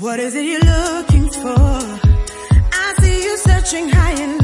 What is it you're looking for? I see you searching high and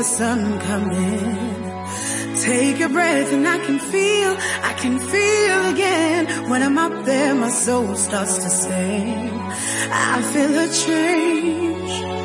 the sun come in. Take a breath and I can feel, I can feel again. When I'm up there, my soul starts to sing. I feel a change.